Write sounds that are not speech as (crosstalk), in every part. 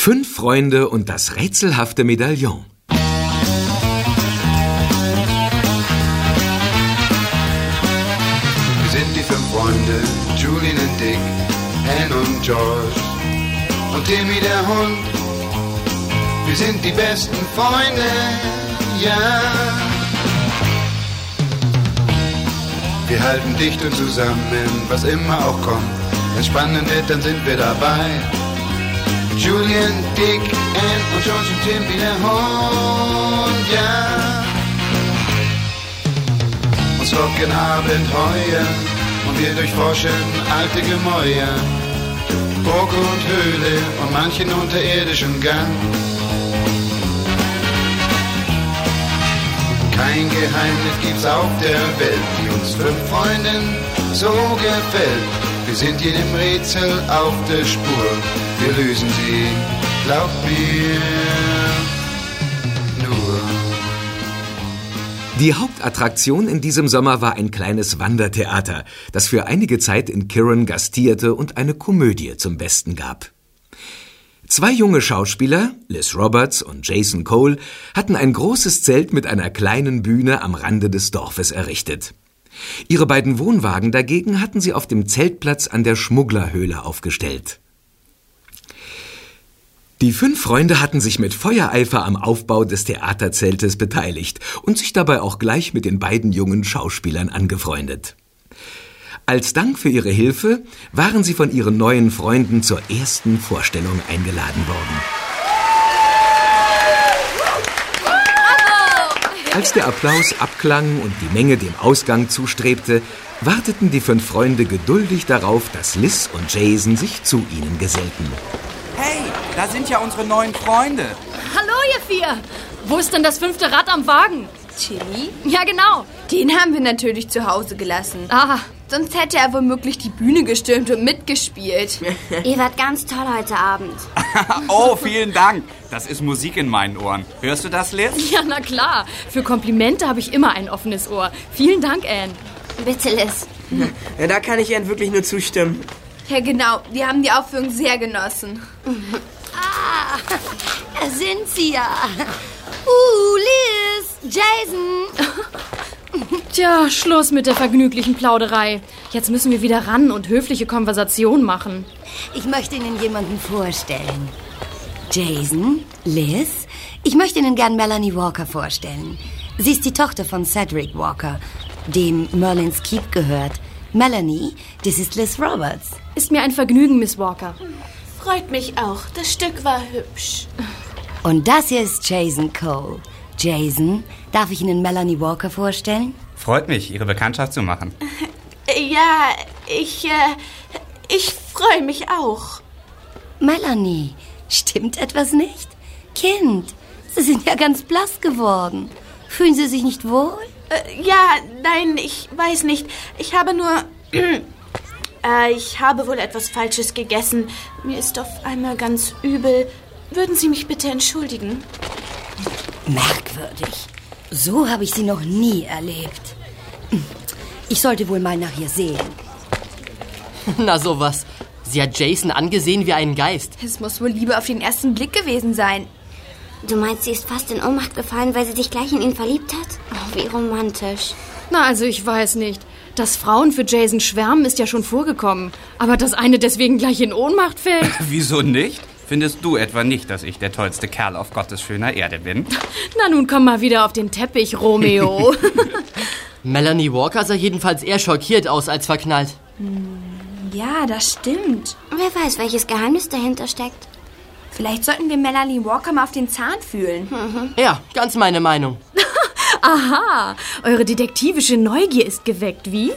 Fünf Freunde und das rätselhafte Medaillon. Wir sind die fünf Freunde, Julian und Dick, Anne und George und Timmy der Hund. Wir sind die besten Freunde, ja. Wir halten dicht und zusammen, was immer auch kommt. Wenn spannend wird, dann sind wir dabei. Julian, Dick, Anne und George und Timmy der Hund, ja. Uns locken Abenteuer und wir durchforschen alte Gemäuer. Burg und Höhle und manchen unterirdischen Gang. Kein Geheimnis gibt's auf der Welt, die uns fünf Freunden so gefällt. Wir sind jedem Rätsel auf der Spur, wir lösen sie, glaub mir, nur. Die Hauptattraktion in diesem Sommer war ein kleines Wandertheater, das für einige Zeit in Kirin gastierte und eine Komödie zum Besten gab. Zwei junge Schauspieler, Liz Roberts und Jason Cole, hatten ein großes Zelt mit einer kleinen Bühne am Rande des Dorfes errichtet. Ihre beiden Wohnwagen dagegen hatten sie auf dem Zeltplatz an der Schmugglerhöhle aufgestellt. Die fünf Freunde hatten sich mit Feuereifer am Aufbau des Theaterzeltes beteiligt und sich dabei auch gleich mit den beiden jungen Schauspielern angefreundet. Als Dank für ihre Hilfe waren sie von ihren neuen Freunden zur ersten Vorstellung eingeladen worden. Als der Applaus abklang und die Menge dem Ausgang zustrebte, warteten die fünf Freunde geduldig darauf, dass Liz und Jason sich zu ihnen gesellten. Hey, da sind ja unsere neuen Freunde. Hallo, ihr vier! Wo ist denn das fünfte Rad am Wagen? Chili? Ja, genau. Den haben wir natürlich zu Hause gelassen. Ah, Sonst hätte er womöglich die Bühne gestürmt und mitgespielt. (laughs) Ihr wart ganz toll heute Abend. (laughs) oh, vielen Dank. Das ist Musik in meinen Ohren. Hörst du das, Liz? ja, na klar. Für Komplimente habe ich immer ein offenes Ohr. Vielen Dank, Anne. Bitte, Liz. Ja, da kann ich Ihnen wirklich nur zustimmen. Ja, genau. Wir haben die Aufführung sehr genossen. (laughs) Ah, da sind sie ja. Uh, Liz, Jason. Tja, Schluss mit der vergnüglichen Plauderei. Jetzt müssen wir wieder ran und höfliche Konversation machen. Ich möchte Ihnen jemanden vorstellen. Jason, Liz, ich möchte Ihnen gern Melanie Walker vorstellen. Sie ist die Tochter von Cedric Walker, dem Merlin's Keep gehört. Melanie, das ist Liz Roberts. Ist mir ein Vergnügen, Miss Walker. Freut mich auch. Das Stück war hübsch. Und das hier ist Jason Cole. Jason, darf ich Ihnen Melanie Walker vorstellen? Freut mich, Ihre Bekanntschaft zu machen. (laughs) Ja, ich, äh, ich freue mich auch. Melanie, stimmt etwas nicht? Kind, Sie sind ja ganz blass geworden. Fühlen Sie sich nicht wohl? Äh, ja, nein, ich weiß nicht. Ich habe nur. (clears throat) äh, ich habe wohl etwas Falsches gegessen. Mir ist auf einmal ganz übel. Würden Sie mich bitte entschuldigen? Merkwürdig. So habe ich sie noch nie erlebt. Ich sollte wohl mal nach ihr sehen. (laughs) Na sowas. Sie hat Jason angesehen wie einen Geist. Es muss wohl Liebe auf den ersten Blick gewesen sein. Du meinst, sie ist fast in Ohnmacht gefallen, weil sie sich gleich in ihn verliebt hat? Oh, wie romantisch. Na, also ich weiß nicht. Dass Frauen für Jason schwärmen, ist ja schon vorgekommen. Aber dass eine deswegen gleich in Ohnmacht fällt? (laughs) Wieso nicht? Findest du etwa nicht, dass ich der tollste Kerl auf Gottes schöner Erde bin? (laughs) Na nun komm mal wieder auf den Teppich, Romeo. (laughs) Melanie Walker sah jedenfalls eher schockiert aus als verknallt. Ja, das stimmt. Wer weiß, welches Geheimnis dahinter steckt. Vielleicht sollten wir Melanie Walker mal auf den Zahn fühlen. Ja, ganz meine Meinung. (laughs) Aha, eure detektivische Neugier ist geweckt, wie?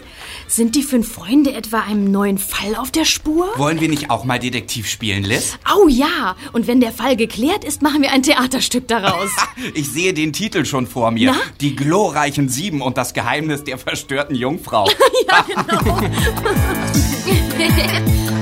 Sind die fünf Freunde etwa einem neuen Fall auf der Spur? Wollen wir nicht auch mal Detektiv spielen, Liz? Oh ja, und wenn der Fall geklärt ist, machen wir ein Theaterstück daraus. (laughs) Ich sehe den Titel schon vor mir. Na? Die glorreichen Sieben und das Geheimnis der verstörten Jungfrau. (laughs) ja, genau. (laughs)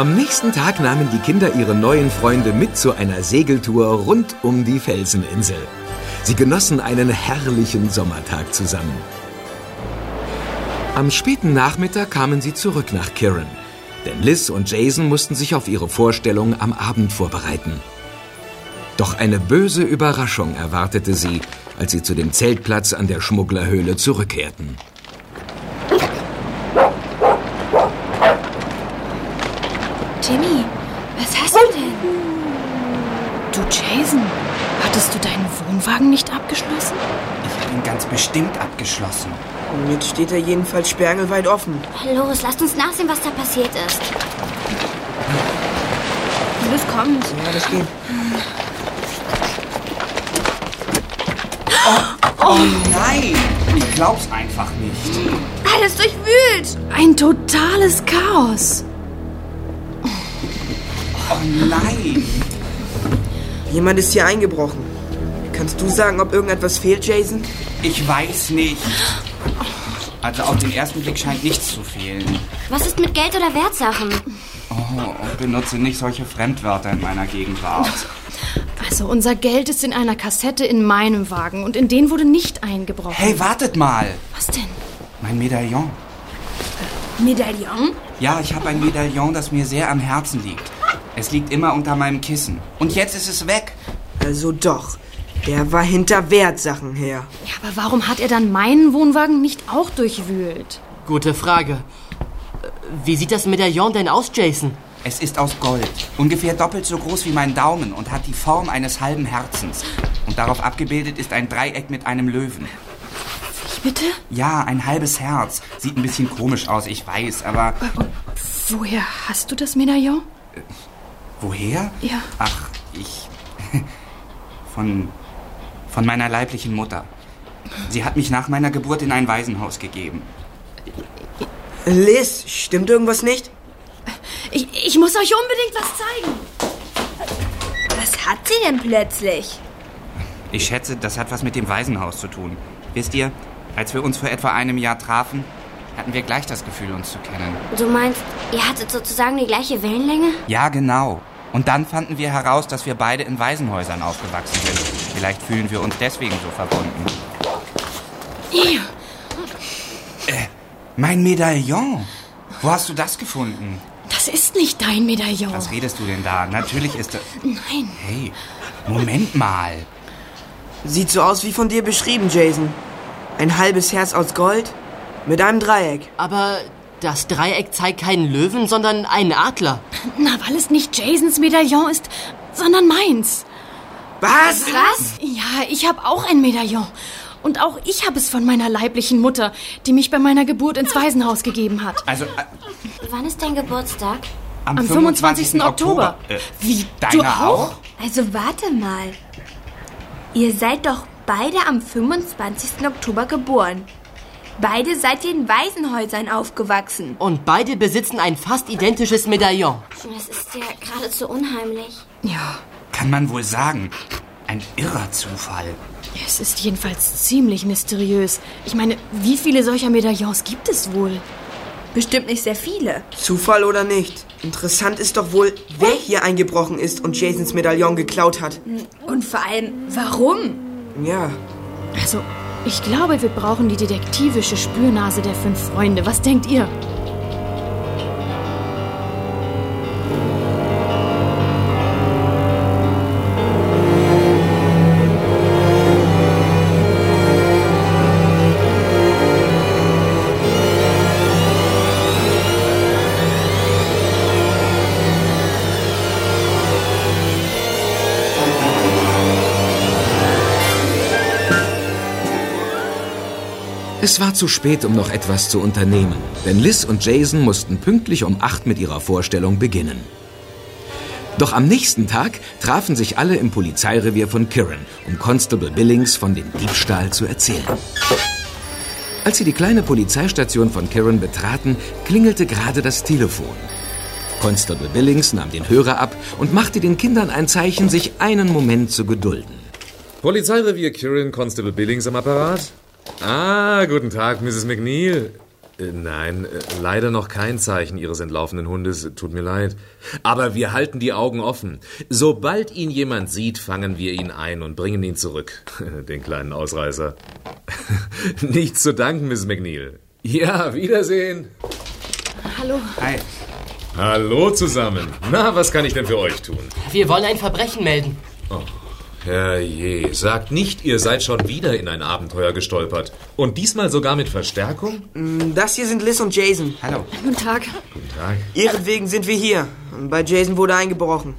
Am nächsten Tag nahmen die Kinder ihre neuen Freunde mit zu einer Segeltour rund um die Felseninsel. Sie genossen einen herrlichen Sommertag zusammen. Am späten Nachmittag kamen sie zurück nach Kirin. Denn Liz und Jason mussten sich auf ihre Vorstellung am Abend vorbereiten. Doch eine böse Überraschung erwartete sie, als sie zu dem Zeltplatz an der Schmugglerhöhle zurückkehrten. Jimmy, was hast du denn? Du, Jason, hattest du deinen Wohnwagen nicht abgeschlossen? Ich habe ihn ganz bestimmt abgeschlossen. Jetzt steht er jedenfalls sperrangelweit offen. Los, lasst uns nachsehen, was da passiert ist. Los, kommt. Ja, das geht. Oh nein! Ich glaub's einfach nicht. Alles durchwühlt. Ein totales Chaos. Oh nein! Jemand ist hier eingebrochen. Kannst du sagen, ob irgendetwas fehlt, Jason? Ich weiß nicht. Also auf den ersten Blick scheint nichts zu fehlen. Was ist mit Geld oder Wertsachen? Oh, benutze nicht solche Fremdwörter in meiner Gegenwart. Also unser Geld ist in einer Kassette in meinem Wagen und in den wurde nicht eingebrochen. Hey, wartet mal! Was denn? Mein Medaillon. Medaillon? Ja, ich habe ein Medaillon, das mir sehr am Herzen liegt. Es liegt immer unter meinem Kissen. Und jetzt ist es weg. Also doch. Der war hinter Wertsachen her. Ja, aber warum hat er dann meinen Wohnwagen nicht auch durchwühlt? Gute Frage. Äh, Wie sieht das Medaillon denn aus, Jason? Es ist aus Gold. Ungefähr doppelt so groß wie mein Daumen und hat die Form eines halben Herzens. Und darauf abgebildet ist ein Dreieck mit einem Löwen. Wie bitte? Ja, ein halbes Herz. Sieht ein bisschen komisch aus, ich weiß, aber Woher hast du das Medaillon? Woher? Ja. Ach, ich. (laughs) Von. von meiner leiblichen Mutter. Sie hat mich nach meiner Geburt in ein Waisenhaus gegeben. Liz, stimmt irgendwas nicht? Ich, ich muss euch unbedingt was zeigen. Was hat sie denn plötzlich? Ich schätze, das hat was mit dem Waisenhaus zu tun. Wisst ihr, als wir uns vor etwa einem Jahr trafen, hatten wir gleich das Gefühl, uns zu kennen. Du meinst, ihr hattet sozusagen die gleiche Wellenlänge? Ja, genau. Und dann fanden wir heraus, dass wir beide in Waisenhäusern aufgewachsen sind. Vielleicht fühlen wir uns deswegen so verbunden. Hier. Mein Medaillon! Wo hast du das gefunden? Das ist nicht dein Medaillon. Was redest du denn da? Natürlich ist das... Nein. Hey, Moment mal. Sieht so aus wie von dir beschrieben, Jason. Ein halbes Herz aus Gold mit einem Dreieck. Aber das Dreieck zeigt keinen Löwen, sondern einen Adler. Na, weil es nicht Jasons Medaillon ist, sondern meins. Was? Was? Ja, ich habe auch ein Medaillon. Und auch ich habe es von meiner leiblichen Mutter, die mich bei meiner Geburt ins Waisenhaus gegeben hat. Also, äh, Wann ist dein Geburtstag? am, Am 25. Oktober. Äh, Wie, deine du auch? Also warte mal. Ihr seid doch beide am 25. Oktober geboren. Beide seid ihr in Waisenhäusern aufgewachsen. Und beide besitzen ein fast identisches Medaillon. Das ist ja geradezu unheimlich. Ja, Kann man wohl sagen. Ein irrer Zufall. es ist jedenfalls ziemlich mysteriös. Ich meine, wie viele solcher Medaillons gibt es wohl? Bestimmt nicht sehr viele. Zufall oder nicht? Interessant ist doch wohl, wer hier eingebrochen ist und Jasons Medaillon geklaut hat. Und vor allem, warum? Ja, Also, ich glaube, wir brauchen die detektivische Spürnase der fünf Freunde. Was denkt ihr? Es war zu spät, um noch etwas zu unternehmen, denn Liz und Jason mussten pünktlich um acht mit ihrer Vorstellung beginnen. Doch am nächsten Tag trafen sich alle im Polizeirevier von Kirin, um Constable Billings von dem Diebstahl zu erzählen. Als sie die kleine Polizeistation von Kirin betraten, klingelte gerade das Telefon. Constable Billings nahm den Hörer ab und machte den Kindern ein Zeichen, sich einen Moment zu gedulden. Polizeirevier Kirin, Constable Billings am Apparat. Ah, guten Tag, Mrs. McNeil. Äh, Nein, äh, leider noch kein Zeichen Ihres entlaufenen Hundes. Tut mir leid. Aber wir halten die Augen offen. Sobald ihn jemand sieht, fangen wir ihn ein und bringen ihn zurück. (laughs) Den kleinen Ausreißer. (laughs) Nichts zu danken, Miss McNeil. Ja, Wiedersehen. Hallo. Hi. Hallo zusammen. Na, was kann ich denn für euch tun? Wir wollen ein Verbrechen melden. Oh, herrje, sagt nicht, ihr seid schon wieder in ein Abenteuer gestolpert. Und diesmal sogar mit Verstärkung? Mm, Das hier sind Liz und Jason. Hallo. Guten Tag. Guten Tag. Ihretwegen sind wir hier. Bei Jason wurde eingebrochen.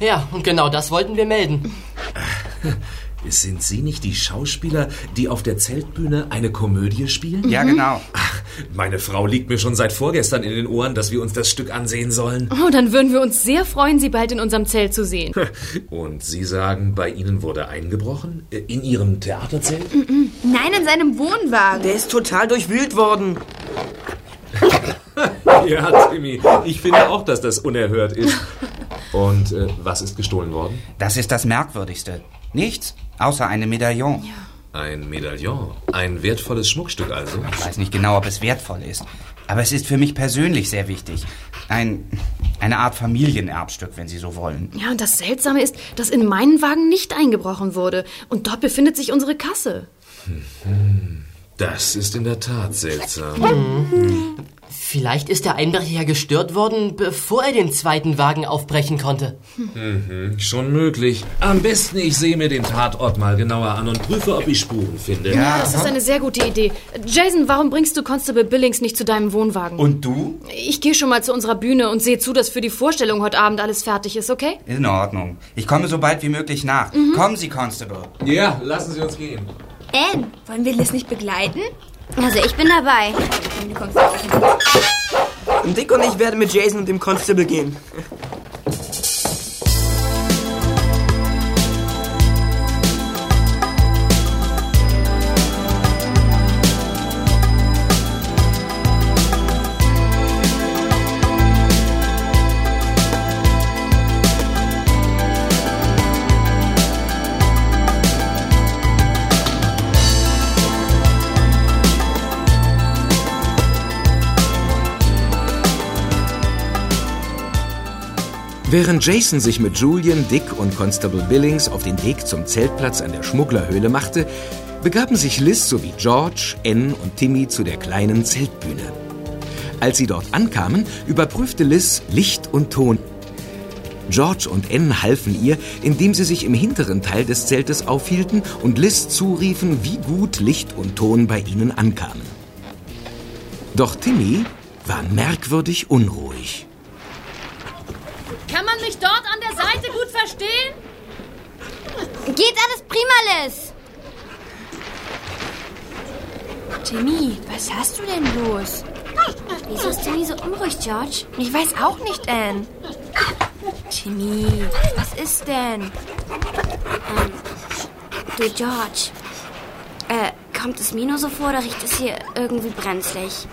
Ja, und genau das wollten wir melden. (laughs) Sind Sie nicht die Schauspieler, die auf der Zeltbühne eine Komödie spielen? Ja, genau. Ach, meine Frau liegt mir schon seit vorgestern in den Ohren, dass wir uns das Stück ansehen sollen. Oh, dann würden wir uns sehr freuen, Sie bald in unserem Zelt zu sehen. Und Sie sagen, bei Ihnen wurde eingebrochen? Äh, In Ihrem Theaterzelt? Nein, in seinem Wohnwagen. Der ist total durchwühlt worden. (laughs) Ja, Timmy, ich finde auch, dass das unerhört ist. (laughs) Und äh, was ist gestohlen worden? Das ist das Merkwürdigste. Nichts, außer einem Medaillon. Ein Medaillon. Ein wertvolles Schmuckstück also. Ich weiß nicht genau, ob es wertvoll ist. Aber es ist für mich persönlich sehr wichtig. Ein, eine Art Familienerbstück, wenn Sie so wollen. Ja, und das Seltsame ist, dass in meinen Wagen nicht eingebrochen wurde. Und dort befindet sich unsere Kasse. Das ist in der Tat seltsam. Vielleicht ist der Einbrecher gestört worden, bevor er den zweiten Wagen aufbrechen konnte. Mhm, schon möglich. Am besten, ich sehe mir den Tatort mal genauer an und prüfe, ob ich Spuren finde. Ja, das ist eine sehr gute Idee. Jason, warum bringst du Constable Billings nicht zu deinem Wohnwagen? Und du? Ich gehe schon mal zu unserer Bühne und sehe zu, dass für die Vorstellung heute Abend alles fertig ist, okay? In Ordnung. Ich komme so bald wie möglich nach. Kommen Sie, Constable. Ja, lassen Sie uns gehen. Anne, wollen wir Liz nicht begleiten? Also ich bin dabei. Du kommst auch Dick und ich werden mit Jason und dem Constable gehen. Während Jason sich mit Julian, Dick und Constable Billings auf den Weg zum Zeltplatz an der Schmugglerhöhle machte, begaben sich Liz sowie George, Ann und Timmy zu der kleinen Zeltbühne. Als sie dort ankamen, überprüfte Liz Licht und Ton. George und Ann halfen ihr, indem sie sich im hinteren Teil des Zeltes aufhielten und Liz zuriefen, wie gut Licht und Ton bei ihnen ankamen. Doch Timmy war merkwürdig unruhig. Kann man mich dort an der Seite gut verstehen? Geht alles prima, Liz. Timmy, was hast du denn los? Wieso ist Timmy so unruhig, George? Ich weiß auch nicht, Anne. Timmy, was ist denn? Ähm, du, George. Äh, kommt es mir nur so vor oder riecht es hier irgendwie brenzlig?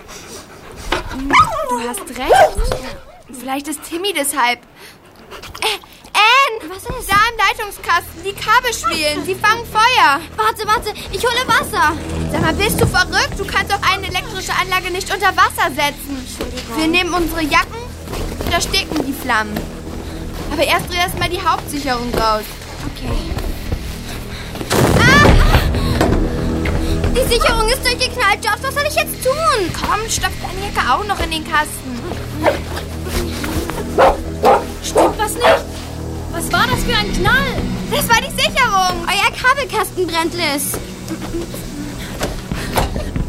Du hast recht. Vielleicht ist Timmy deshalb. Äh, Anne! Was ist? Da im Leitungskasten, die Kabel schwelen. Sie fangen Feuer. Warte, warte, ich hole Wasser. Sag mal, bist du verrückt? Du kannst doch eine elektrische Anlage nicht unter Wasser setzen. Wir nehmen unsere Jacken und ersticken die Flammen. Aber erst dreh erst mal die Hauptsicherung raus. Okay. Die Sicherung ist durchgeknallt, George. Was soll ich jetzt tun? Komm, stopf deine Jacke auch noch in den Kasten. Euer Kabelkasten brennt, Liz.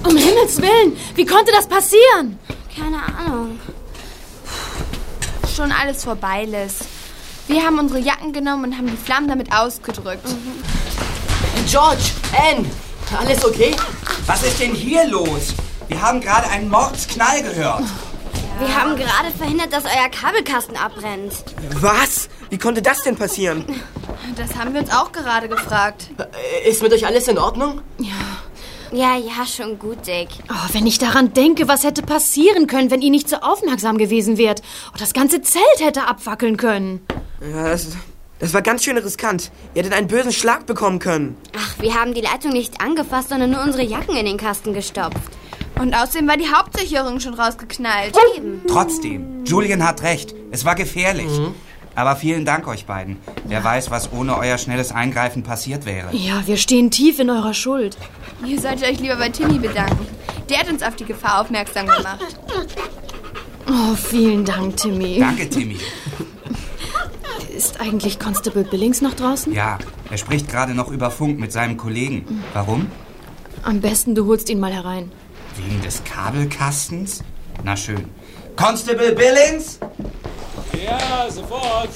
Um Himmels Willen, wie konnte das passieren? Keine Ahnung. Schon alles vorbei, Liz. Wir haben unsere Jacken genommen und haben die Flammen damit ausgedrückt. George, Anne, alles okay? Was ist denn hier los? Wir haben gerade einen Mordsknall gehört. Wir haben gerade verhindert, dass euer Kabelkasten abbrennt. Was? Wie konnte das denn passieren? Das haben wir uns auch gerade gefragt. Ist mit euch alles in Ordnung? Ja, ja, schon gut, Dick. Oh, wenn ich daran denke, was hätte passieren können, wenn ihr nicht so aufmerksam gewesen wärt. Und das ganze Zelt hätte abwackeln können. Ja, das, das war ganz schön riskant. Ihr hättet einen bösen Schlag bekommen können. Ach, wir haben die Leitung nicht angefasst, sondern nur unsere Jacken in den Kasten gestopft. Und außerdem war die Hauptsicherung schon rausgeknallt. Trotzdem, Julian hat recht. Es war gefährlich. Aber vielen Dank euch beiden. Wer weiß, was ohne euer schnelles Eingreifen passiert wäre. Ja, wir stehen tief in eurer Schuld. Ihr solltet euch lieber bei Timmy bedanken. Der hat uns auf die Gefahr aufmerksam gemacht. Oh, vielen Dank, Timmy. Danke, Timmy. Ist eigentlich Constable Billings noch draußen? Ja, er spricht gerade noch über Funk mit seinem Kollegen. Warum? Am besten du holst ihn mal herein. Wegen des Kabelkastens? Na schön. Constable Billings? Ja, sofort.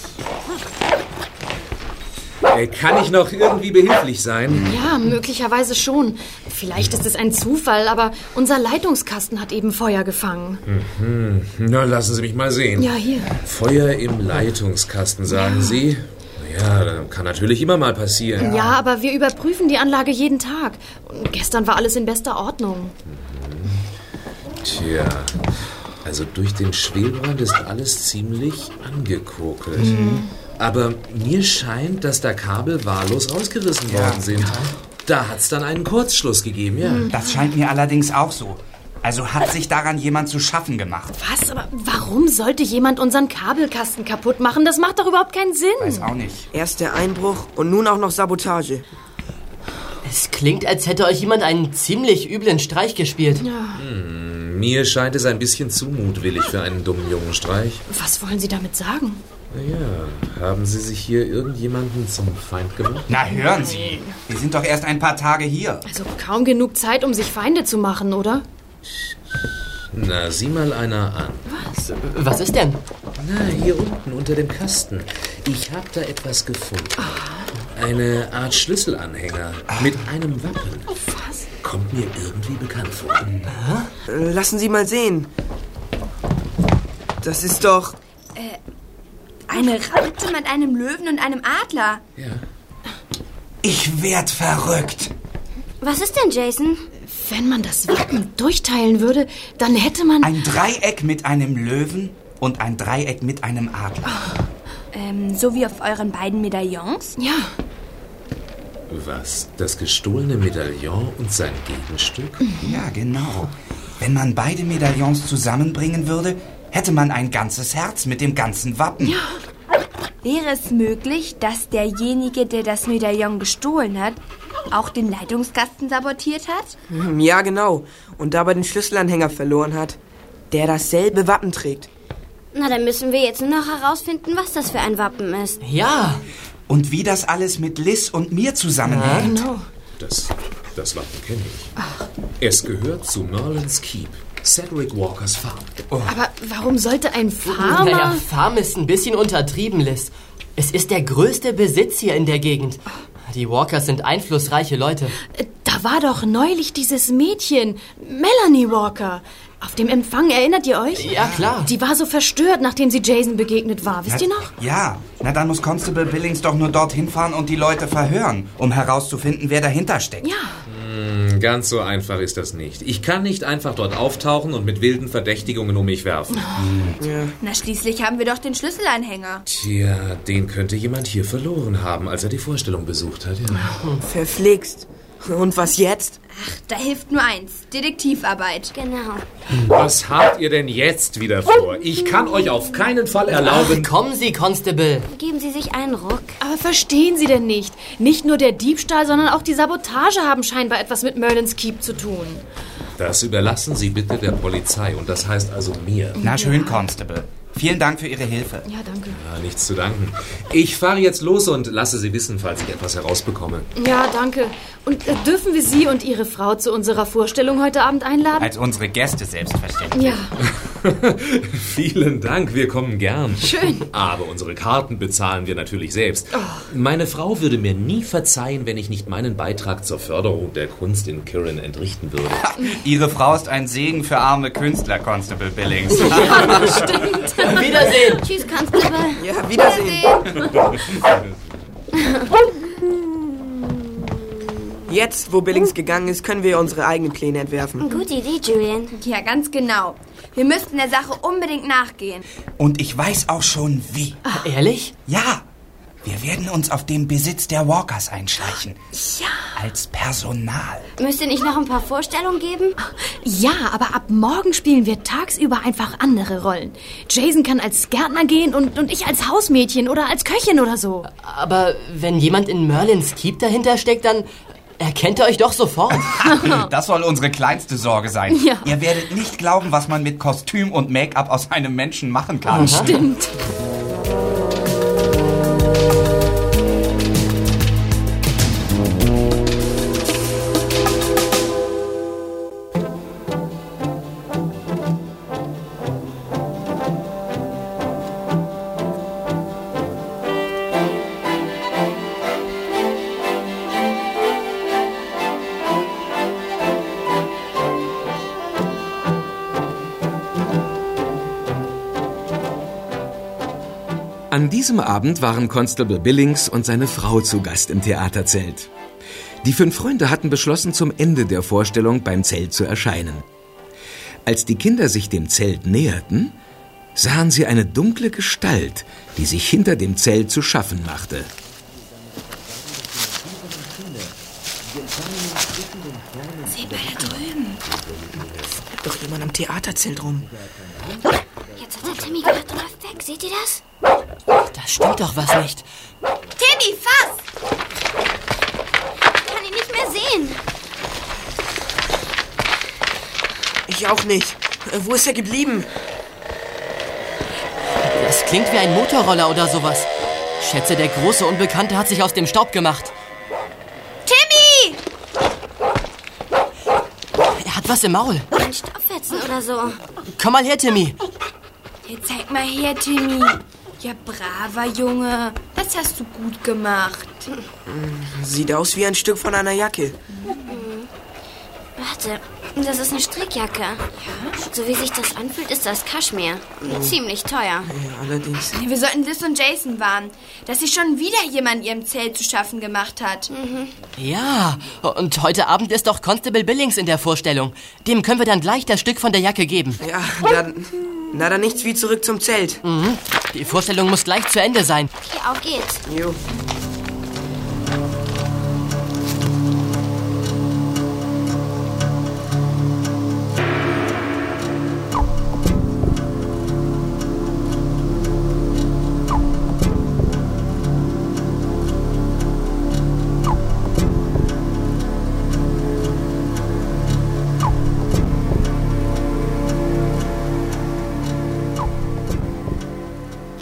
Äh, Kann ich noch irgendwie behilflich sein? Ja, möglicherweise schon. Vielleicht ist es ein Zufall, aber unser Leitungskasten hat eben Feuer gefangen. Hm, na, lassen Sie mich mal sehen. Ja, hier. Feuer im Leitungskasten, sagen Sie? Ja, das kann natürlich immer mal passieren. Ja, aber wir überprüfen die Anlage jeden Tag. Und gestern war alles in bester Ordnung. Tja, also durch den Schwelbrand ist alles ziemlich angekokelt. Aber mir scheint, dass da Kabel wahllos rausgerissen worden sind. Da hat's dann einen Kurzschluss gegeben, ja. Das scheint mir allerdings auch so. Also hat sich daran jemand zu schaffen gemacht. Was? Aber warum sollte jemand unseren Kabelkasten kaputt machen? Das macht doch überhaupt keinen Sinn. Weiß auch nicht. Erst der Einbruch und nun auch noch Sabotage. Es klingt, als hätte euch jemand einen ziemlich üblen Streich gespielt. Mir scheint es ein bisschen zu mutwillig für einen dummen jungen Streich. Was wollen Sie damit sagen? Naja, haben Sie sich hier irgendjemanden zum Feind gemacht? Na, hören Sie. Wir sind doch erst ein paar Tage hier. Also kaum genug Zeit, um sich Feinde zu machen, oder? Na, sieh mal einer an. Was? Was ist denn? Na, hier unten unter dem Kasten. Ich habe da etwas gefunden. Eine Art Schlüsselanhänger mit einem Wappen. Was? Kommt mir irgendwie bekannt vor. Äh, Lassen Sie mal sehen. Das ist doch... Eine Ratte mit einem Löwen und einem Adler. Ja. Ich werd verrückt. Was ist denn, Jason? Wenn man das Wappen durchteilen würde, dann hätte man... Ein Dreieck mit einem Löwen und ein Dreieck mit einem Adler. Ähm, so wie auf euren beiden Medaillons? Ja, Was? Das gestohlene Medaillon und sein Gegenstück? Ja, genau. Wenn man beide Medaillons zusammenbringen würde, hätte man ein ganzes Herz mit dem ganzen Wappen. Wäre es möglich, dass derjenige, der das Medaillon gestohlen hat, auch den Leitungskasten sabotiert hat? Hm, Ja, genau. Und dabei den Schlüsselanhänger verloren hat. Der dasselbe Wappen trägt. Na, dann müssen wir jetzt nur noch herausfinden, was das für ein Wappen ist. Ja, Und wie das alles mit Liz und mir zusammenhängt. genau. Das, das Wappen kenne ich. Es gehört zu Merlin's Keep, Cedric Walkers Farm. Aber warum sollte ein Farmer... naja, Farm ist ein bisschen untertrieben, Liz. Es ist der größte Besitz hier in der Gegend. Die Walkers sind einflussreiche Leute. Da war doch neulich dieses Mädchen, Melanie Walker. Auf dem Empfang, erinnert ihr euch? Ja, klar. Die war so verstört, nachdem sie Jason begegnet war. Wisst ihr noch? Ja, na dann muss Constable Billings doch nur dorthin fahren und die Leute verhören, um herauszufinden, wer dahinter steckt. Ja. Hm, Ganz so einfach ist das nicht. Ich kann nicht einfach dort auftauchen und mit wilden Verdächtigungen um mich werfen. Na, schließlich haben wir doch den Schlüsselanhänger. Tja, den könnte jemand hier verloren haben, als er die Vorstellung besucht hat. Ja. Verflixt. Und was jetzt? Da hilft nur eins: Detektivarbeit. Genau. Was habt ihr denn jetzt wieder vor? Ich kann euch auf keinen Fall erlauben. Ach, kommen Sie, Constable. Geben Sie sich einen Ruck. Aber verstehen Sie denn nicht? Nicht nur der Diebstahl, sondern auch die Sabotage haben scheinbar etwas mit Merlin's Keep zu tun. Das überlassen Sie bitte der Polizei und das heißt also mir. Na schön, Constable. Vielen Dank für Ihre Hilfe. Ja, danke. Ja, nichts zu danken. Ich fahre jetzt los und lasse Sie wissen, falls ich etwas herausbekomme. Ja, danke. Und äh, dürfen wir Sie und Ihre Frau zu unserer Vorstellung heute Abend einladen? Als unsere Gäste selbstverständlich. Ja, (laughs) Vielen Dank, wir kommen gern. Schön. Aber unsere Karten bezahlen wir natürlich selbst. Meine Frau würde mir nie verzeihen, wenn ich nicht meinen Beitrag zur Förderung der Kunst in Kirin entrichten würde. (laughs) Ihre Frau ist ein Segen für arme Künstler, Constable Billings. Wiedersehen. Tschüss, Constable. Ja, Wiedersehen. (laughs) Jetzt, wo Billings gegangen ist, können wir unsere eigenen Pläne entwerfen. Gute Idee, Julian. Ja, ganz genau. Wir müssten der Sache unbedingt nachgehen. Und ich weiß auch schon wie. Ehrlich? Ja, Wir werden uns auf den Besitz der Walkers einschleichen. Ja. Als Personal. Müsst ihr nicht noch ein paar Vorstellungen geben? Ja, aber ab morgen spielen wir tagsüber einfach andere Rollen. Jason kann als Gärtner gehen und, und ich als Hausmädchen oder als Köchin oder so. Aber wenn jemand in Merlins Keep dahinter steckt, dann erkennt er euch doch sofort. (laughs) Das soll unsere kleinste Sorge sein. Ja. Ihr werdet nicht glauben, was man mit Kostüm und Make-up aus einem Menschen machen kann. Stimmt. Diesem Abend waren Constable Billings und seine Frau zu Gast im Theaterzelt. Die fünf Freunde hatten beschlossen, zum Ende der Vorstellung beim Zelt zu erscheinen. Als die Kinder sich dem Zelt näherten, sahen sie eine dunkle Gestalt, die sich hinter dem Zelt zu schaffen machte. Seht mal da drüben. Es doch jemand am Theaterzelt rum. Jetzt hat der Timmy gerade läuft weg. Seht ihr das? Da stimmt doch was nicht. Timmy, fass! Ich kann ihn nicht mehr sehen. Ich auch nicht. Wo ist er geblieben? Das klingt wie ein Motorroller oder sowas. Schätze, der große Unbekannte hat sich aus dem Staub gemacht. Timmy! Er hat was im Maul. Ein Stoffwetzen oder so. Komm mal her, Timmy. Jetzt zeig mal her, Timmy. Ja, braver Junge. Das hast du gut gemacht. Sieht aus wie ein Stück von einer Jacke. Warte, das ist eine Strickjacke. Ja? So wie sich das anfühlt, ist das Kaschmir. Ziemlich teuer. Ja, allerdings. Wir sollten Liz und Jason warnen, dass sich schon wieder jemand in ihrem Zelt zu schaffen gemacht hat. Ja, und heute Abend ist doch Constable Billings in der Vorstellung. Dem können wir dann gleich das Stück von der Jacke geben. Ja, dann. Na, dann nichts wie zurück zum Zelt. Mhm. Die Vorstellung muss gleich zu Ende sein. Okay, auf geht's. Jo.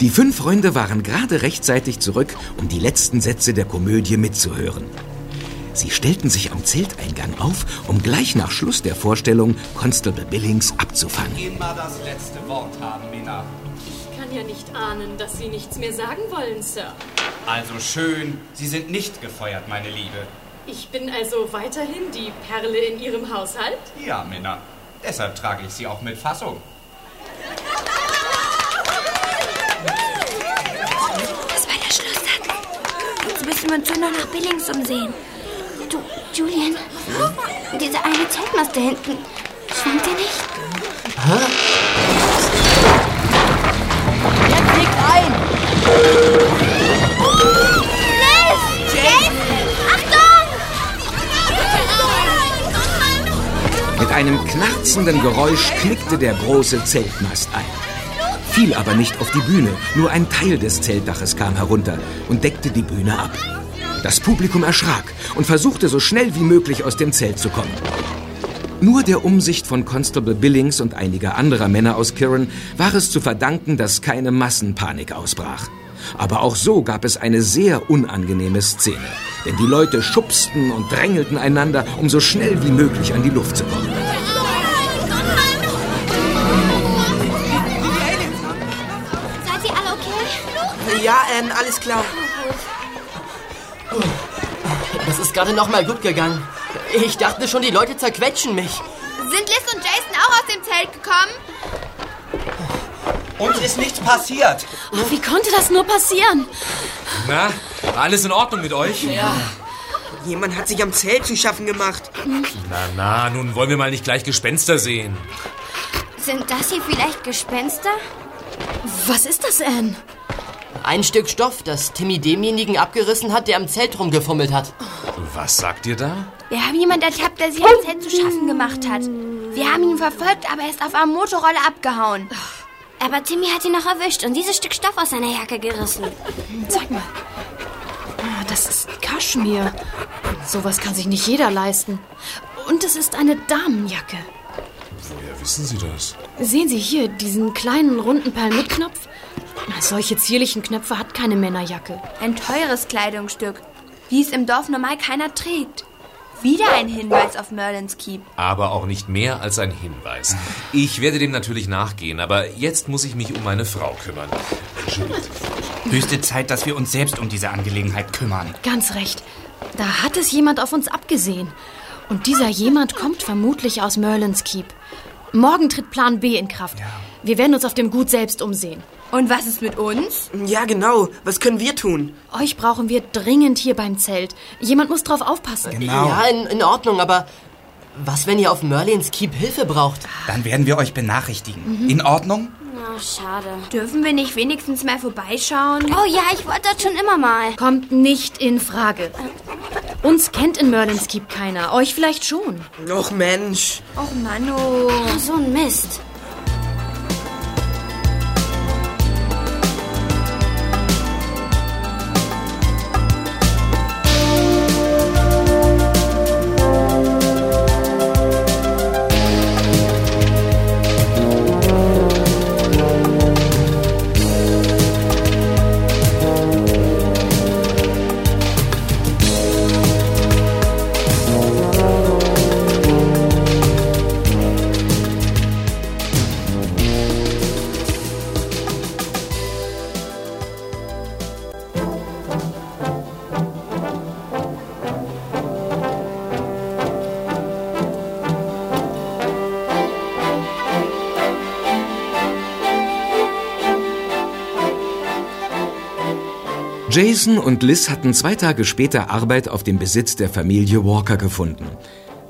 Die fünf Freunde waren gerade rechtzeitig zurück, um die letzten Sätze der Komödie mitzuhören. Sie stellten sich am Zelteingang auf, um gleich nach Schluss der Vorstellung Constable Billings abzufangen. Immer das letzte Wort haben, Mina. Ich kann ja nicht ahnen, dass Sie nichts mehr sagen wollen, Sir. Also schön, Sie sind nicht gefeuert, meine Liebe. Ich bin also weiterhin die Perle in Ihrem Haushalt? Ja, Minna. Deshalb trage ich sie auch mit Fassung. Müssen wir uns nur noch nach Billings umsehen. Du, Julian, diese eine Zeltmast da hinten, schwankt der nicht? Er fliegt ein! Liz! Jason! Achtung! Mit einem knarzenden Geräusch knickte der große Zeltmast ein. Fiel aber nicht auf die Bühne, nur ein Teil des Zeltdaches kam herunter und deckte die Bühne ab. Das Publikum erschrak und versuchte so schnell wie möglich aus dem Zelt zu kommen. Nur der Umsicht von Constable Billings und einiger anderer Männer aus Kirin war es zu verdanken, dass keine Massenpanik ausbrach. Aber auch so gab es eine sehr unangenehme Szene, denn die Leute schubsten und drängelten einander, um so schnell wie möglich an die Luft zu kommen. Ja, Anne, alles klar. Das ist gerade noch mal gut gegangen. Ich dachte schon, die Leute zerquetschen mich. Sind Liz und Jason auch aus dem Zelt gekommen? Uns ist nichts passiert. Oh, wie konnte das nur passieren? Na, alles in Ordnung mit euch? Ja. Jemand hat sich am Zelt zu schaffen gemacht. Na, na, nun wollen wir mal nicht gleich Gespenster sehen. Sind das hier vielleicht Gespenster? Was ist das, Anne? Ein Stück Stoff, das Timmy demjenigen abgerissen hat, der am Zelt rumgefummelt hat. Was sagt ihr da? Wir haben jemanden ertappt, der sich am Zelt zu schaffen gemacht hat. Wir haben ihn verfolgt, aber er ist auf einer Motorrolle abgehauen. Aber Timmy hat ihn noch erwischt und dieses Stück Stoff aus seiner Jacke gerissen. Zeig mal. Ah, Das ist Kaschmir. Sowas kann sich nicht jeder leisten. Und es ist eine Damenjacke. Woher wissen Sie das? Sehen Sie hier diesen kleinen runden Perlmuttknopf? Na, Solche zierlichen Knöpfe hat keine Männerjacke. Ein teures Kleidungsstück, wie es im Dorf normal keiner trägt. Wieder ein Hinweis auf Merlins Keep. Aber auch nicht mehr als ein Hinweis. Ich werde dem natürlich nachgehen, aber jetzt muss ich mich um meine Frau kümmern. Entschuldigt. Höchste Zeit, dass wir uns selbst um diese Angelegenheit kümmern. Ganz recht. Da hat es jemand auf uns abgesehen. Und dieser jemand kommt vermutlich aus Merlins Keep. Morgen tritt Plan B in Kraft. Wir werden uns auf dem Gut selbst umsehen. Und was ist mit uns? Ja, genau. Was können wir tun? Euch brauchen wir dringend hier beim Zelt. Jemand muss drauf aufpassen. Genau. Ja, in, in Ordnung, aber was, wenn ihr auf Merlins Keep Hilfe braucht? Dann werden wir euch benachrichtigen. In Ordnung? Oh, schade. Dürfen wir nicht wenigstens mal vorbeischauen? Oh ja, ich wollte das schon immer mal. Kommt nicht in Frage. Uns kennt in Merlins Keep keiner. Euch vielleicht schon. Och, Mensch. Och, Mano. Oh, so ein Mist. Jason und Liz hatten zwei Tage später Arbeit auf dem Besitz der Familie Walker gefunden.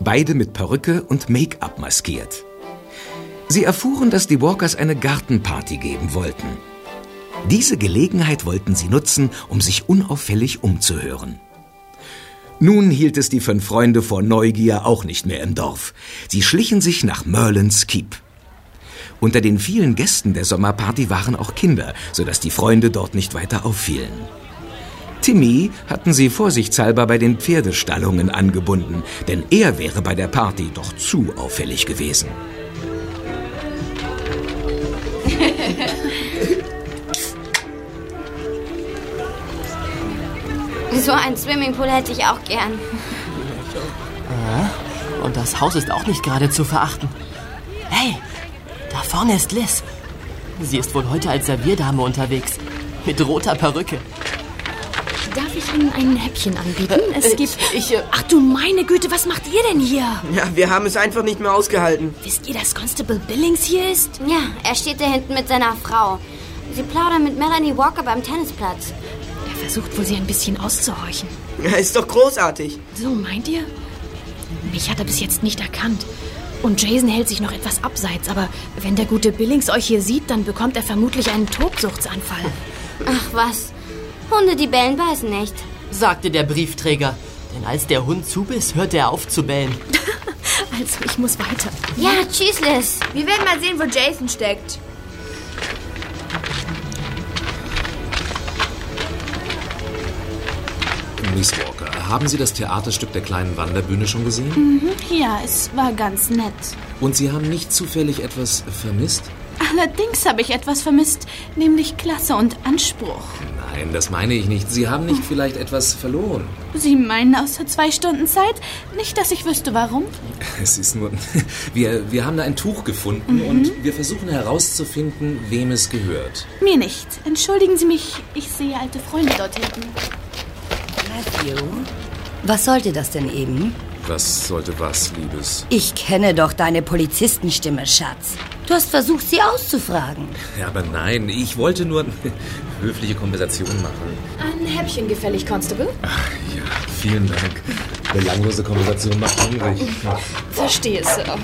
Beide mit Perücke und Make-up maskiert. Sie erfuhren, dass die Walkers eine Gartenparty geben wollten. Diese Gelegenheit wollten sie nutzen, um sich unauffällig umzuhören. Nun hielt es die fünf Freunde vor Neugier auch nicht mehr im Dorf. Sie schlichen sich nach Merlins Keep. Unter den vielen Gästen der Sommerparty waren auch Kinder, sodass die Freunde dort nicht weiter auffielen. Timmy hatten sie vorsichtshalber bei den Pferdestallungen angebunden, denn er wäre bei der Party doch zu auffällig gewesen. (laughs) So ein Swimmingpool hätte ich auch gern. Und das Haus ist auch nicht gerade zu verachten. Hey, da vorne ist Liz. Sie ist wohl heute als Servierdame unterwegs. Mit roter Perücke. Darf ich Ihnen ein Häppchen anbieten? Es Äh, gibt. ich, äh, Ach du meine Güte, was macht ihr denn hier? Ja, wir haben es einfach nicht mehr ausgehalten. Wisst ihr, dass Constable Billings hier ist? Ja, er steht da hinten mit seiner Frau. Sie plaudern mit Melanie Walker beim Tennisplatz. Er versucht wohl, sie ein bisschen auszuhorchen. Ja, ist doch großartig. So, meint ihr? Mich hat er bis jetzt nicht erkannt. Und Jason hält sich noch etwas abseits, aber wenn der gute Billings euch hier sieht, dann bekommt er vermutlich einen Tobsuchtsanfall. Ach was. Hunde, die bellen, beißen nicht. sagte der Briefträger. Denn als der Hund zubiss, hörte er auf zu bellen. (laughs) Also, ich muss weiter. Ja, tschüss, Liz. Wir werden mal sehen, wo Jason steckt. Miss Walker, haben Sie das Theaterstück der kleinen Wanderbühne schon gesehen? Mhm, ja, es war ganz nett. Und Sie haben nicht zufällig etwas vermisst? Allerdings habe ich etwas vermisst, nämlich Klasse und Anspruch. Nein, das meine ich nicht. Sie haben nicht vielleicht etwas verloren. Sie meinen außer zwei Stunden Zeit? Nicht, dass ich wüsste, warum? Es ist nur. (laughs) Wir, wir haben da ein Tuch gefunden Mhm. und wir versuchen herauszufinden, wem es gehört. Mir nicht. Entschuldigen Sie mich, ich sehe alte Freunde dort hinten. Matthew, was sollte das denn eben? Was sollte was, Liebes? Ich kenne doch deine Polizistenstimme, Schatz. Du hast versucht, sie auszufragen. Ja, aber nein, ich wollte nur (laughs) höfliche Konversation machen. Ein Häppchen gefällig, Constable? Ja, vielen Dank. Belanglose Konversation macht hungrig. Verstehe, Sir.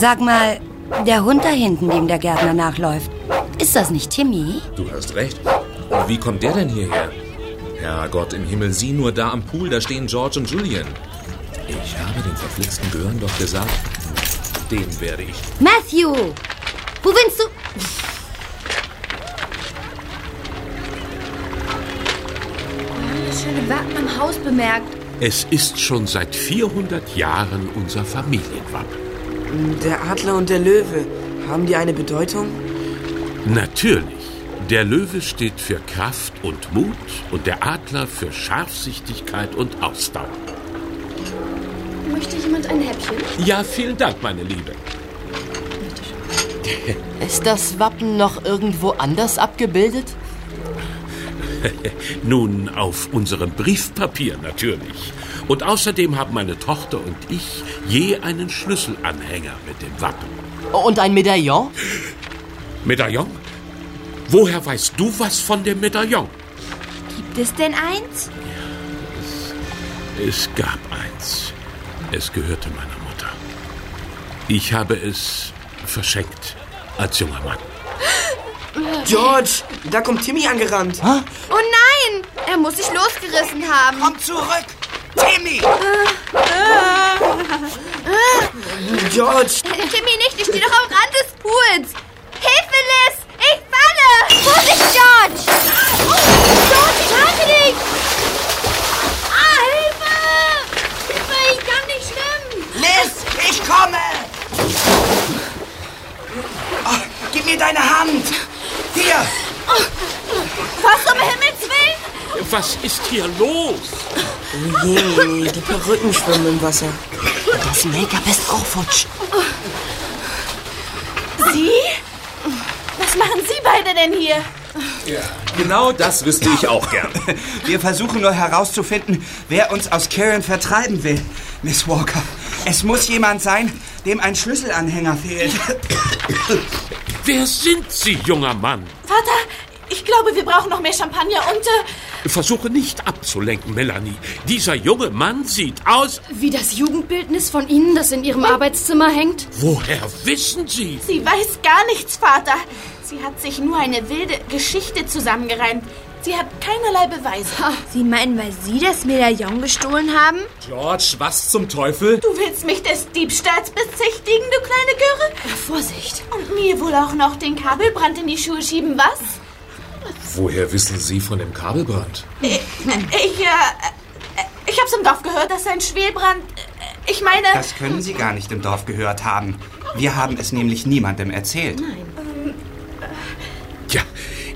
Sag mal, der Hund da hinten, dem der Gärtner nachläuft, Ist das nicht Timmy? Du hast recht. Und wie kommt der denn hierher? Herrgott im Himmel, sieh nur da am Pool, da stehen George und Julian. Ich habe den verflixten Gehirn doch gesagt, den werde ich. Matthew! Wo willst du... Das schöne Wappen am Haus bemerkt. Es ist schon seit 400 Jahren unser Familienwappen. Der Adler und der Löwe, haben die eine Bedeutung? Natürlich. Der Löwe steht für Kraft und Mut und der Adler für Scharfsichtigkeit und Ausdauer. Möchte jemand ein Häppchen? Ja, vielen Dank, meine Liebe. Ist das Wappen noch irgendwo anders abgebildet? (laughs) Nun, auf unserem Briefpapier natürlich. Und außerdem haben meine Tochter und ich je einen Schlüsselanhänger mit dem Wappen. Und ein Medaillon? Medaillon? Woher weißt du was von dem Medaillon? Gibt es denn eins? Es gab eins. Es gehörte meiner Mutter. Ich habe es verschenkt als junger Mann. George, da kommt Timmy angerannt. Oh nein! Er muss sich losgerissen haben. Komm zurück! Timmy! George! Timmy nicht, ich stehe doch am Rand des Pools. Hilfe, Liz! Ich falle! Vorsicht, George! George, ich halte dich! Ah, Hilfe! Hilfe, ich kann nicht schwimmen! Liz, ich komme! Oh, gib mir deine Hand! Hier! Was um Himmels Willen? Was ist hier los? Oh je, die Perücken schwimmen im Wasser. Das Make-up ist auch futsch. Sie? Was machen Sie beide denn hier? Genau das wüsste ich auch gern. Wir versuchen nur herauszufinden, wer uns aus Kirin vertreiben will. Miss Walker, es muss jemand sein, dem ein Schlüsselanhänger fehlt. Wer sind Sie, junger Mann? Vater, ich glaube, wir brauchen noch mehr Champagner und... Äh, Versuche nicht abzulenken, Melanie. Dieser junge Mann sieht aus... Wie das Jugendbildnis von Ihnen, das in Ihrem Arbeitszimmer hängt? Woher wissen Sie? sie weiß gar nichts, Vater. Sie hat sich nur eine wilde Geschichte zusammengereimt. Sie hat keinerlei Beweise. Sie meinen, weil Sie das Medaillon gestohlen haben? George, was zum Teufel? Du willst mich des Diebstahls bezichtigen, du kleine Göre? Vorsicht. Und mir wohl auch noch den Kabelbrand in die Schuhe schieben, was? Woher wissen Sie von dem Kabelbrand? Ich, ich, äh, ich hab's im Dorf gehört, dass ein Schwelbrand... äh, Ich meine... Das können Sie gar nicht im Dorf gehört haben. Wir haben es nämlich niemandem erzählt. Ja,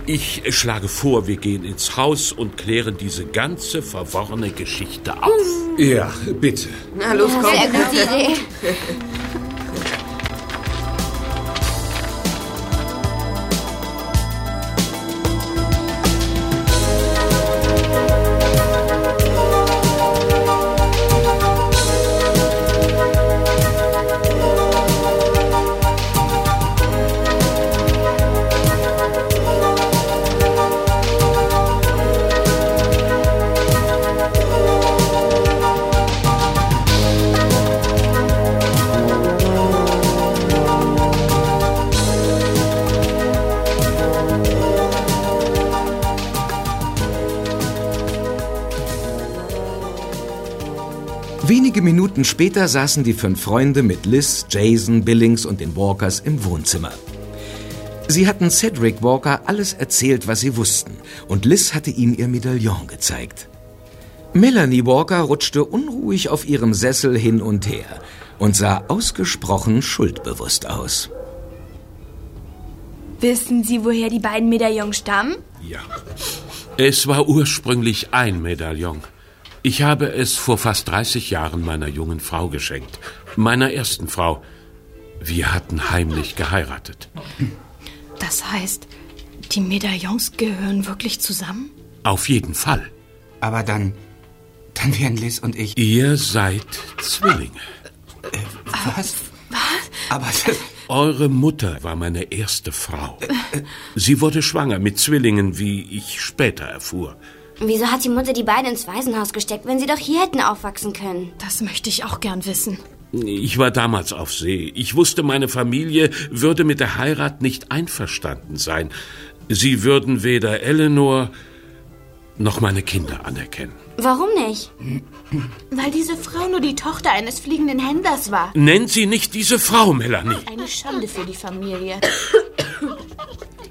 ich schlage vor, wir gehen ins Haus und klären diese ganze verworrene Geschichte auf. Ja, bitte. Na los, komm. Sehr gute Idee. (laughs) Minuten später saßen die fünf Freunde mit Liz, Jason, Billings und den Walkers im Wohnzimmer. Sie hatten Cedric Walker alles erzählt, was sie wussten, und Liz hatte ihm ihr Medaillon gezeigt. Melanie Walker rutschte unruhig auf ihrem Sessel hin und her und sah ausgesprochen schuldbewusst aus. Wissen Sie, woher die beiden Medaillons stammen? Ja. Es war ursprünglich ein Medaillon. Ich habe es vor fast 30 Jahren meiner jungen Frau geschenkt. Meiner ersten Frau. Wir hatten heimlich geheiratet. Das heißt, die Medaillons gehören wirklich zusammen? Auf jeden Fall. Aber dann. Dann wären Liz und ich. Ihr seid Zwillinge. Was? Was? Aber. Eure Mutter war meine erste Frau. Sie wurde schwanger mit Zwillingen, wie ich später erfuhr. Wieso hat die Mutter die beiden ins Waisenhaus gesteckt, wenn sie doch hier hätten aufwachsen können? Das möchte ich auch gern wissen. Ich war damals auf See. Ich wusste, meine Familie würde mit der Heirat nicht einverstanden sein. Sie würden weder Eleanor noch meine Kinder anerkennen. Warum nicht? Weil diese Frau nur die Tochter eines fliegenden Händlers war. Nennt sie nicht diese Frau, Melanie. Eine Schande für die Familie.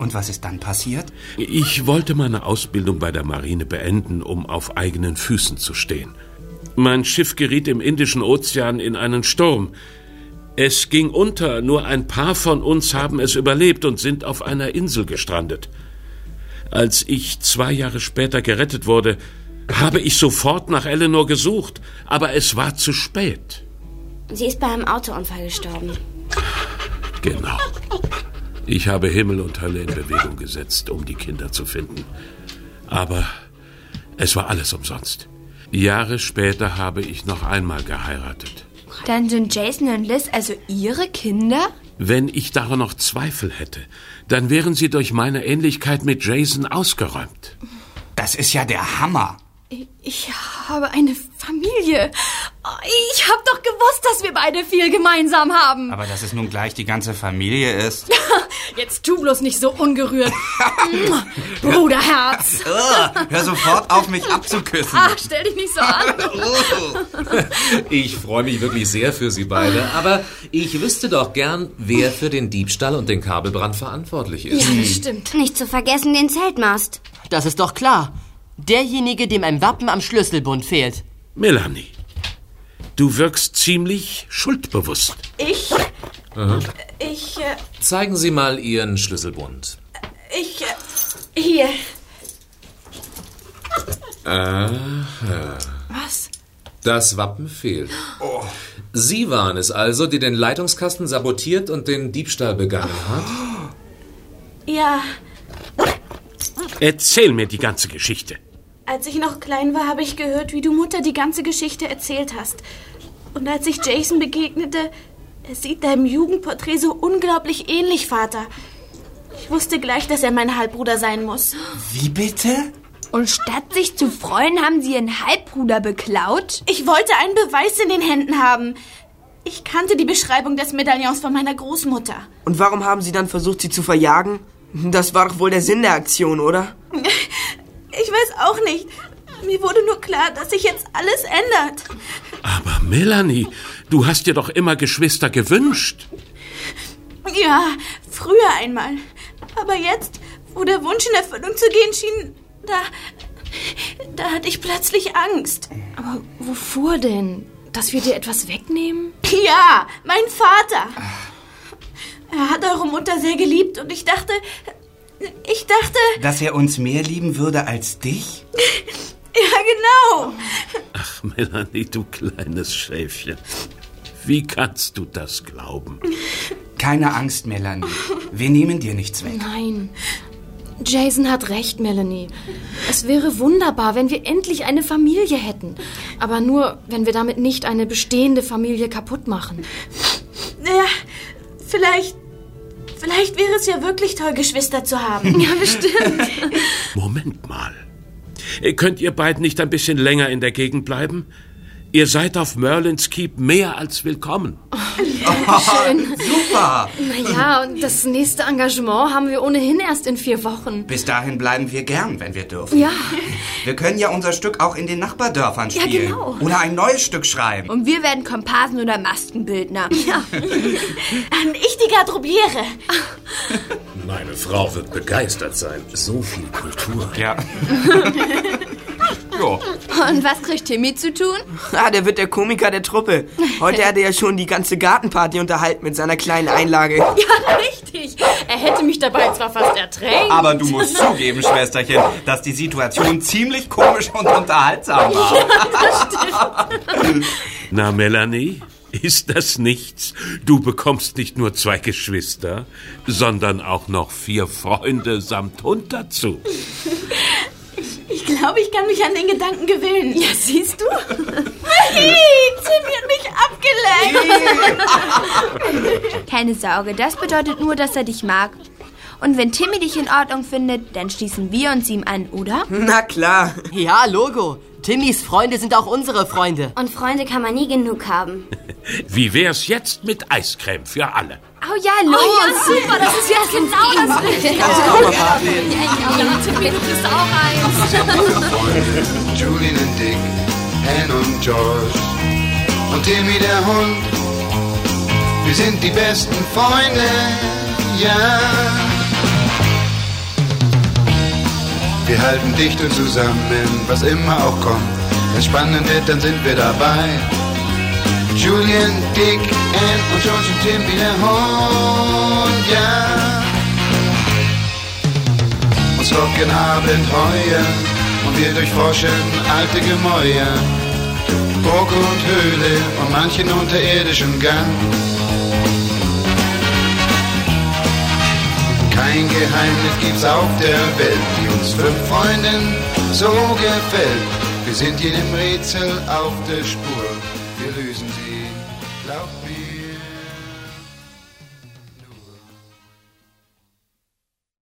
Und was ist dann passiert? Ich wollte meine Ausbildung bei der Marine beenden, um auf eigenen Füßen zu stehen. Mein Schiff geriet im Indischen Ozean in einen Sturm. Es ging unter, nur ein paar von uns haben es überlebt und sind auf einer Insel gestrandet. Als ich zwei Jahre später gerettet wurde, habe ich sofort nach Eleanor gesucht, aber es war zu spät. Sie ist bei einem Autounfall gestorben. Genau. Ich habe Himmel und Hölle in Bewegung gesetzt, um die Kinder zu finden. Aber es war alles umsonst. Jahre später habe ich noch einmal geheiratet. Dann sind Jason und Liz also ihre Kinder? Wenn ich daran noch Zweifel hätte, dann wären sie durch meine Ähnlichkeit mit Jason ausgeräumt. Das ist ja der Hammer. Ich habe eine Familie. Ich habe doch gewusst, dass wir beide viel gemeinsam haben. Aber dass es nun gleich die ganze Familie ist. (laughs) Jetzt tu bloß nicht so ungerührt. Bruderherz. (laughs) Oh, hör sofort auf, mich abzuküssen. Ach, stell dich nicht so an. (laughs) Ich freue mich wirklich sehr für Sie beide, aber ich wüsste doch gern, wer für den Diebstahl und den Kabelbrand verantwortlich ist. Ja, das stimmt. Nicht zu vergessen den Zeltmast. Das ist doch klar. Derjenige, dem ein Wappen am Schlüsselbund fehlt. Melanie, du wirkst ziemlich schuldbewusst. Ich. Aha. Ich. Äh, Zeigen Sie mal Ihren Schlüsselbund. ich. Äh, hier. Aha. Was? Das Wappen fehlt. Sie waren es also, die den Leitungskasten sabotiert und den Diebstahl begangen hat? Ja. Erzähl mir die ganze Geschichte. Als ich noch klein war, habe ich gehört, wie du Mutter die ganze Geschichte erzählt hast. Und als ich Jason begegnete, er sieht deinem Jugendporträt so unglaublich ähnlich, Vater. Ich wusste gleich, dass er mein Halbbruder sein muss. Wie bitte? Und statt sich zu freuen, haben sie ihren Halbbruder beklaut? Ich wollte einen Beweis in den Händen haben. Ich kannte die Beschreibung des Medaillons von meiner Großmutter. Und warum haben Sie dann versucht, sie zu verjagen? Das war doch wohl der Sinn der Aktion, oder? (laughs) Ich weiß auch nicht. Mir wurde nur klar, dass sich jetzt alles ändert. Aber Melanie, du hast dir doch immer Geschwister gewünscht. Ja, früher einmal. Aber jetzt, wo der Wunsch in Erfüllung zu gehen schien, da. da hatte ich plötzlich Angst. Aber wovor denn? Dass wir dir etwas wegnehmen? Ja, mein Vater. Er hat eure Mutter sehr geliebt und ich dachte. Ich dachte. Dass er uns mehr lieben würde als dich? (laughs) Ja, genau. Ach, Melanie, du kleines Schäfchen. Wie kannst du das glauben? Keine Angst, Melanie. Wir nehmen dir nichts weg. Nein. Jason hat recht, Melanie. Es wäre wunderbar, wenn wir endlich eine Familie hätten. Aber nur, wenn wir damit nicht eine bestehende Familie kaputt machen. Ja, vielleicht. Vielleicht wäre es ja wirklich toll, Geschwister zu haben. (laughs) Ja, bestimmt. (laughs) Moment mal. Könnt ihr beiden nicht ein bisschen länger in der Gegend bleiben? Ihr seid auf Merlins Keep mehr als willkommen. Schön. (laughs) Super. Naja, und das nächste Engagement haben wir ohnehin erst in vier Wochen. Bis dahin bleiben wir gern, wenn wir dürfen. Ja. Wir können ja unser Stück auch in den Nachbardörfern Ja, spielen. genau. Oder ein neues Stück schreiben. Und wir werden Komparsen oder Maskenbildner. Ja. (laughs) ich die Garderobiere. Meine Frau wird begeistert sein. So viel Kultur. Ja. (laughs) Und was kriegt Timmy zu tun? Ah, der wird der Komiker der Truppe. Heute hat er ja schon die ganze Gartenparty unterhalten mit seiner kleinen Einlage. (laughs) Ja, richtig. Er hätte mich dabei zwar fast ertränkt. Aber du musst zugeben, Schwesterchen, dass die Situation ziemlich komisch und unterhaltsam war. Na, Melanie, ist das nichts? Du bekommst nicht nur zwei Geschwister, sondern auch noch vier Freunde samt Hund dazu. Ich glaube, ich kann mich an den Gedanken gewöhnen. Ja, siehst du? Hey, Timmy hat mich abgelenkt. Keine Sorge, das bedeutet nur, dass er dich mag. Und wenn Timmy dich in Ordnung findet, dann schließen wir uns ihm an, oder? Na klar. Ja, Logo. Timmys Freunde sind auch unsere Freunde. Und Freunde kann man nie genug haben. (laughs) Wie wär's jetzt mit Eiscreme für alle? Oh ja, los! Oh ja, super, das ist jetzt genau das Richtige. Du auch mal verabreden. Ja, Timmy, du kriegst auch eins. (laughs) Julian und Dick, Anne und George und Timmy der Hund. Wir sind die besten Freunde, ja. Wir halten dicht und zusammen, was immer auch kommt. Wenn spannend wird, dann sind wir dabei. Julian, Dick, Anne und George und Timmy der Hund, ja. Uns locken Abenteuer und wir durchforschen alte Gemäuer. Burg und Höhle und manchen unterirdischen Gang. Kein Geheimnis gibt's auf der Welt, die uns fünf Freunden so gefällt. Wir sind jedem Rätsel auf der Spur.